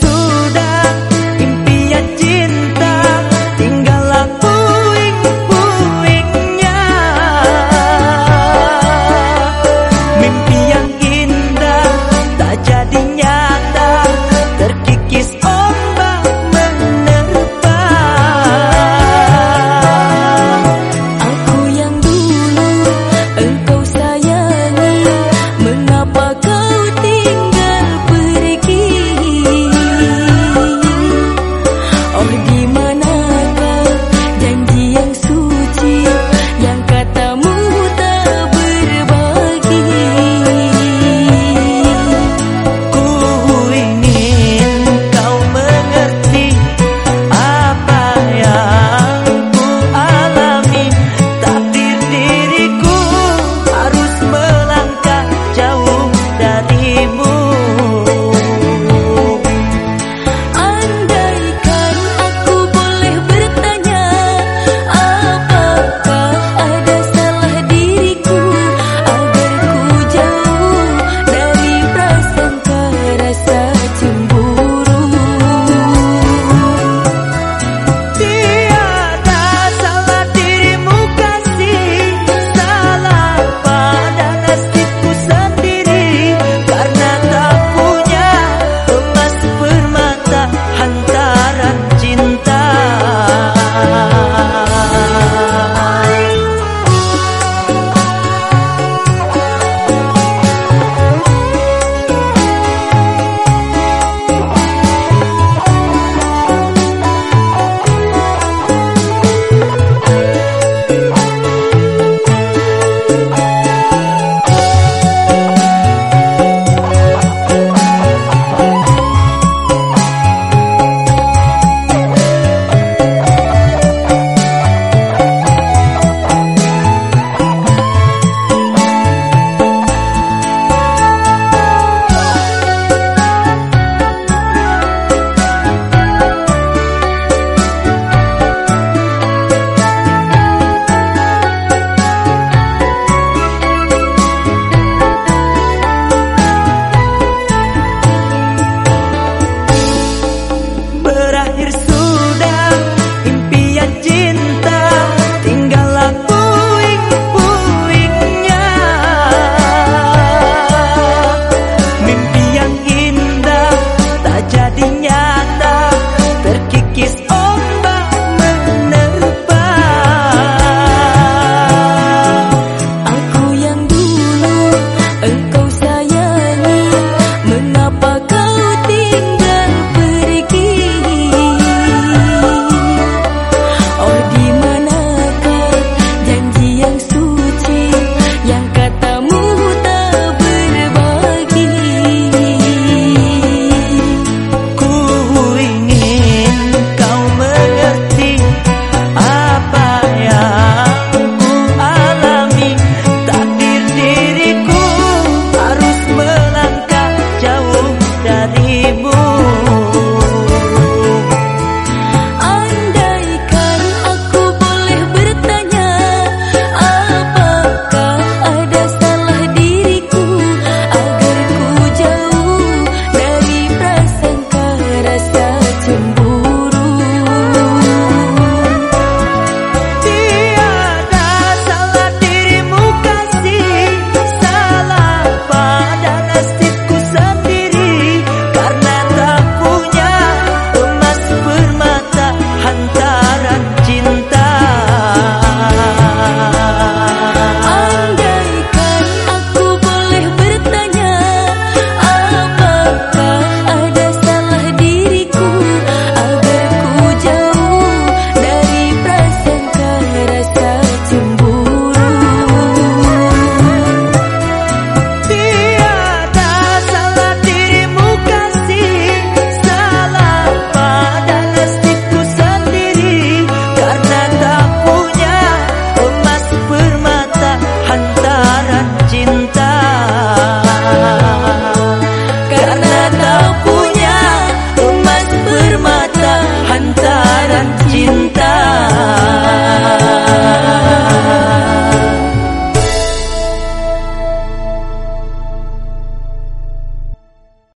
sua